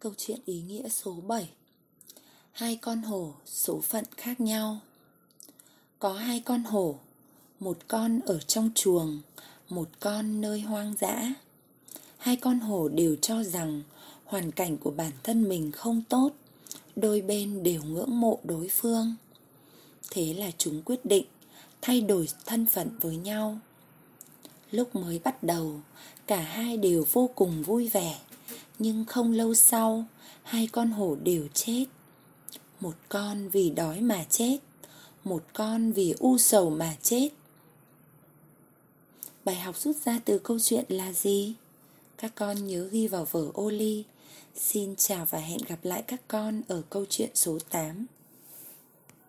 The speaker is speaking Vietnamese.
Câu chuyện ý nghĩa số 7 Hai con hổ, số phận khác nhau. Có hai con hổ, Một con ở trong chuồng, Một con nơi hoang dã. Hai con hổ đều cho rằng Hoàn cảnh của bản thân mình không tốt, Đôi bên đều ngưỡng mộ đối phương. Thế là chúng quyết định Thay đổi thân phận với nhau. Lúc mới bắt đầu, Cả hai đều vô cùng vui vẻ nhưng không lâu sau, Hai con hổ đều chết. Một con vì đói mà chết, Một con vì u sầu mà chết. Bài học rút ra từ câu chuyện là gì? Các con nhớ ghi vào vở ô ly. Xin chào và hẹn gặp lại các con ở câu chuyện số 8